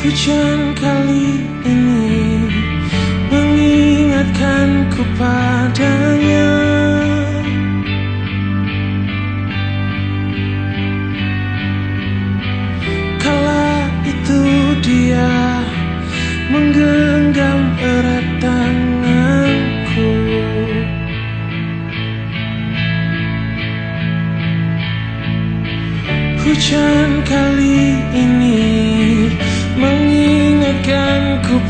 Hujan kali ini mengingatkanku padanya. Kala itu dia menggenggam erat tanganku. Hujan kali ini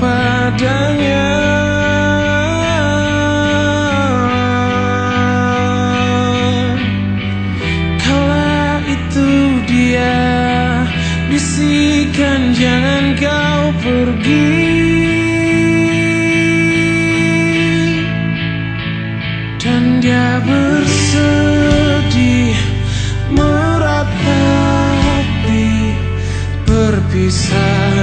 padanya Kala itu dia bisikan jangan kau pergi. Dan dia bersedih meratapi perpisahan